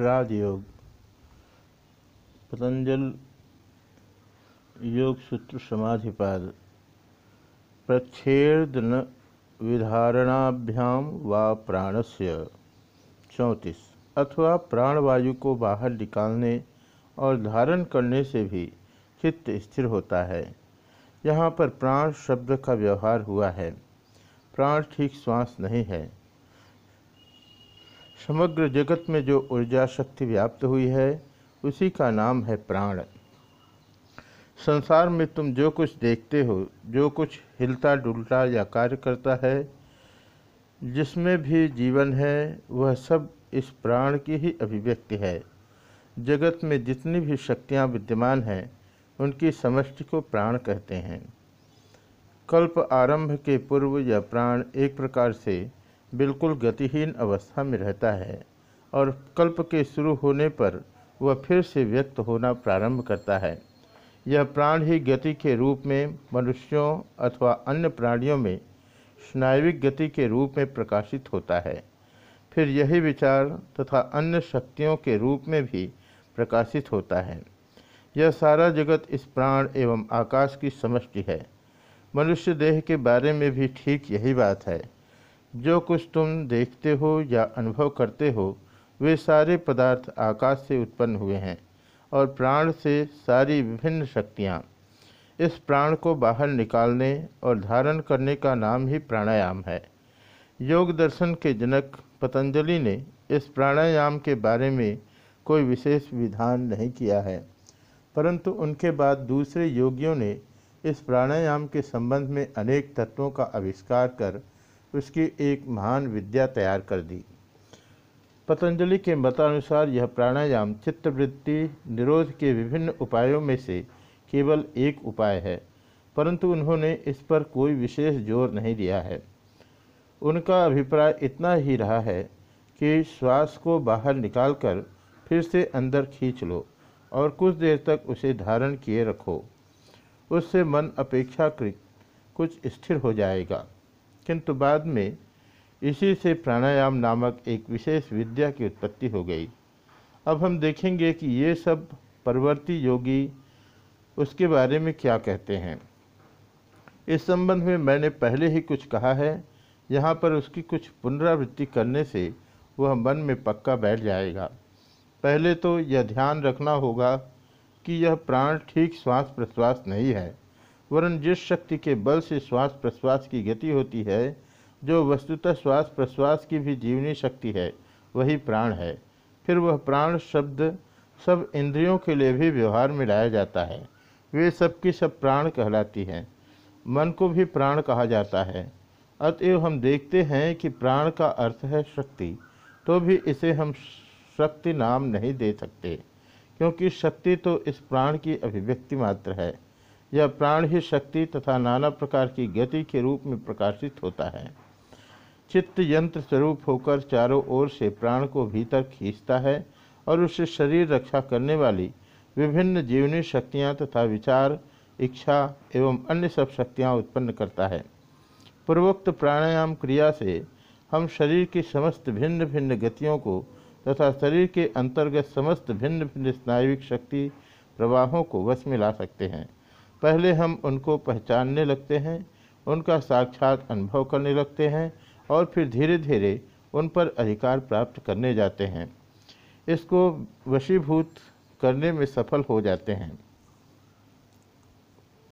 राजयोग पतंजल योग सूत्र समाधिपाद प्रच्छेदन विधारणाभ्याम व प्राणस्य। चौंतीस। अथवा प्राणवायु को बाहर निकालने और धारण करने से भी चित्त स्थिर होता है। यहाँ पर प्राण शब्द का व्यवहार हुआ है। प्राण ठीक श्वास नहीं है। समग्र जगत में जो ऊर्जा शक्ति व्याप्त हुई है, उसी का नाम है प्राण। संसार में तुम जो कुछ देखते हो, जो कुछ हिलता डुलता या कार्य करता है, जिसमें भी जीवन है, वह सब इस प्राण की ही अभिव्यक्ति है। जगत में जितनी भी शक्तियाँ विद्यमान हैं, उनकी समष्टि को प्राण कहते हैं। कल्प आरंभ के पूर्व यह प्राण एक प्रकार से बिल्कुल गतिहीन अवस्था में रहता है और कल्प के शुरू होने पर वह फिर से व्यक्त होना प्रारंभ करता है। यह प्राण ही गति के रूप में मनुष्यों अथवा अन्य प्राणियों में स्नायविक गति के रूप में प्रकाशित होता है। फिर यही विचार तथा अन्य शक्तियों के रूप में भी प्रकाशित होता है। यह सारा जगत इस प्राण एवं आकाश की समष्टि है। मनुष्य देह के बारे में भी ठीक यही बात है। जो कुछ तुम देखते हो या अनुभव करते हो, वे सारे पदार्थ आकाश से उत्पन्न हुए हैं और प्राण से सारी विभिन्न शक्तियाँ। इस प्राण को बाहर निकालने और धारण करने का नाम ही प्राणायाम है। योग दर्शन के जनक पतंजलि ने इस प्राणायाम के बारे में कोई विशेष विधान नहीं किया है, परंतु उनके बाद दूसरे योगियों ने इस प्राणायाम के संबंध में अनेक तत्वों का आविष्कार कर उसकी एक महान विद्या तैयार कर दी। पतंजलि के मतानुसार यह प्राणायाम, चित्तवृत्ति, निरोध के विभिन्न उपायों में से केवल एक उपाय है, परंतु उन्होंने इस पर कोई विशेष ज़ोर नहीं दिया है। उनका अभिप्राय इतना ही रहा है कि श्वास को बाहर निकालकर फिर से अंदर खींच लो और कुछ देर तक उसे धारण किए रखो। उससे मन अपेक्षाकृत कुछ स्थिर हो जाएगा। किंतु बाद में इसी से प्राणायाम नामक एक विशेष विद्या की उत्पत्ति हो गई। अब हम देखेंगे कि ये सब परवर्ती योगी उसके बारे में क्या कहते हैं। इस संबंध में मैंने पहले ही कुछ कहा है, यहाँ पर उसकी कुछ पुनरावृत्ति करने से वह मन में पक्का बैठ जाएगा। पहले तो यह ध्यान रखना होगा कि यह प्राण ठीक श्वास प्रश्वास नहीं है। वरन जिस शक्ति के बल से श्वास प्रश्वास की गति होती है, जो वस्तुतः श्वास प्रश्वास की भी जीवनी शक्ति है, वही प्राण है। फिर वह प्राण, शब्द, सब इंद्रियों के लिए भी व्यवहार में लाया जाता है। वे सबकी सब प्राण कहलाती हैं। मन को भी प्राण कहा जाता है। अतएव हम देखते हैं कि प्राण का अर्थ है शक्ति तो भी इसे हम शक्ति नाम नहीं दे सकते, क्योंकि शक्ति तो इस प्राण की अभिव्यक्ति मात्र है। यह प्राण ही शक्ति तथा नाना प्रकार की गति के रूप में प्रकाशित होता है। चित्त यंत्र स्वरूप होकर चारों ओर से प्राण को भीतर खींचता है और उससे शरीर रक्षा करने वाली विभिन्न जीवनी शक्तियाँ तथा विचार, इच्छा एवं अन्य सब शक्तियाँ उत्पन्न करता है। पूर्वोक्त प्राणायाम क्रिया से हम शरीर की समस्त भिन्न भिन्न गतियों को तथा शरीर के अंतर्गत समस्त भिन्न भिन्न स्नायुविक शक्ति प्रवाहों को वश में ला सकते हैं। पहले हम उनको पहचानने लगते हैं, उनका साक्षात अनुभव करने लगते हैं और फिर धीरे धीरे उन पर अधिकार प्राप्त करने जाते हैं। इसको वशीभूत करने में सफल हो जाते हैं।